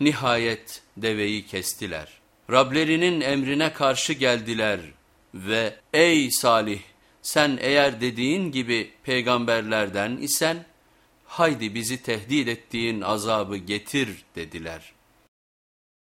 Nihayet deveyi kestiler. Rablerinin emrine karşı geldiler ve ey Salih sen eğer dediğin gibi peygamberlerden isen haydi bizi tehdit ettiğin azabı getir dediler.''